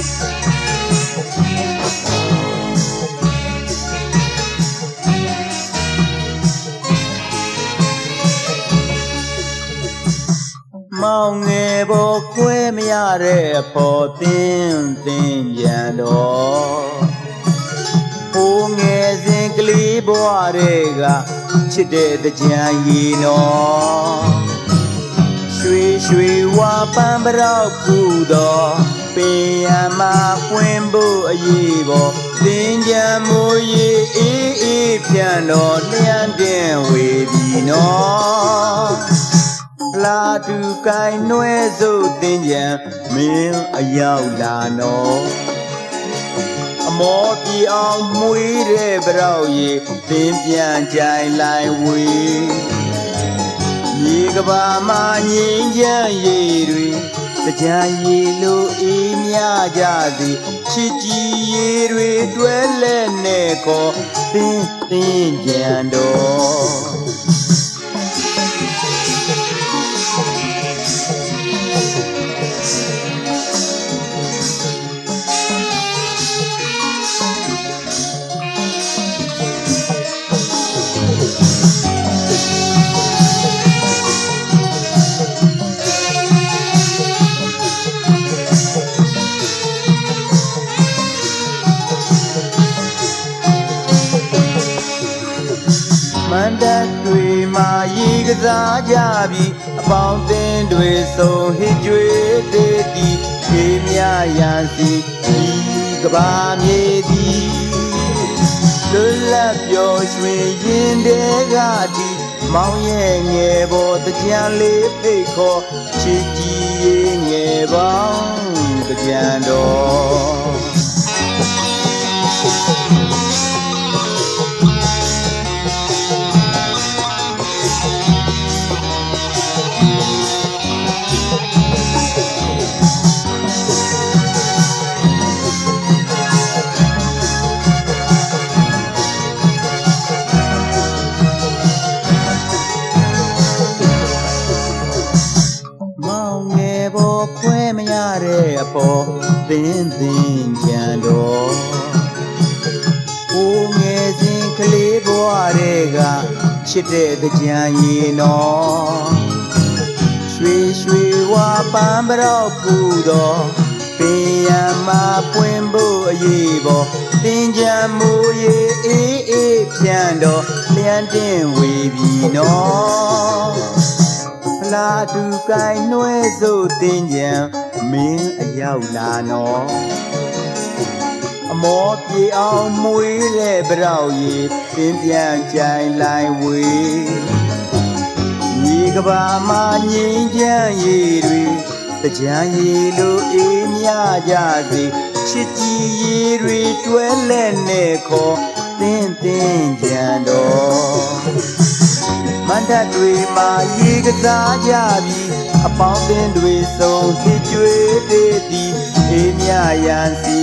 မောင်ငယ်ဘောခွဲမရတဲ့အဖို့တင်းတင်းရန်တော်ဟိုးငယ်စဉ်ကလေးဘွားတွေကချစ်တဲ့တကြံရီနော်ရွှေရွှေဝါပန်းပရောက်ကူတော် ပင်ရမပွင့်ဖို့အရေးပေါ်တင်းကြံမိုးရီအေးအေးပြန်တော်လျံတင်ဝေပြီနော်လာတူကိုင်းနှွဲစုတင်ကြံမင်းအရောက်လာနော်အမောပြေအောင်မွေးတဲ့ဗရောက်ရည်သင်ပြန်ကြိုင်လိုက်ဝေးမြေကဘာမှာငင်းချမ်းရည်တွေ ကြံရည်လိုအေးမြကြသည်ချစ်ကြည်ရည်တွေတွဲလက်နဲ့ကောသင်သင်ကြံတော် မန္တတွေမှာရေကစားကြပြီးအပေါင်းအသင်းတွေဆုံးဟစ်ကြွေးတေးတီခေမြရန်စီဒီကဘာမြေသည်လွတ်လပ်ပျော်ရွှင်ရင်တဲ့ကဒီမောင်ရဲ့ငယ်ပေါ်တကြံလေးဖိတ်ခေါ်ချစ်ကြည်ရဲ့ငယ်ပေါင်းတကြံတော် အပေါ်သင်သင်ကြံတော်ကိုငယ်စဉ်ကလေးဘဝတွေကချစ်တဲ့ကြံရီနော်ရွှေရွှေဝါပန်းပရောက်ပူတော်ပင်ရံမှာပွင့်ဖို့အရေးပေါ်သင်ကြံမူရေအေးအေးပြန်တော်လျံတင်ဝေပြီနော်ဖလာတူကိုင်းနှွဲစို့တင်ကြံ မင်းအရောက်လာနော်အမောပြေအောင်မွေးတဲ့ဗရောက်ရည်ပင်ပြန်ကြိုင်လိုက်ဝေးမြေကဘာမှာငင်းချမ်းရည်တွေတကြံရည်လိုအေးမြကြစေချစ်ကြည်ရည်တွေတွဲလက်နဲ့ခေါ်တင်းတင်းကြံတော်မန္တတွေမှာရေကစားကြပြီး အပေါင်းအသင်းတွေဆုံးဟစ်ကြွေးသေးသည်အေးမြရန်စီ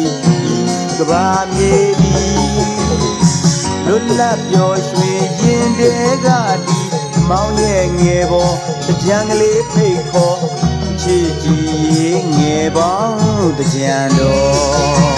ဤကဘာမြေသည်လွတ်လပ်ပျော်ရွှင်ရင်တဲ့ကဒီမောင်ရဲ့ငယ်ပေါ်ကြံကလေးဖိတ်ခေါ်ချစ်ကြည်ငယ်ပေါင်းကြံတော်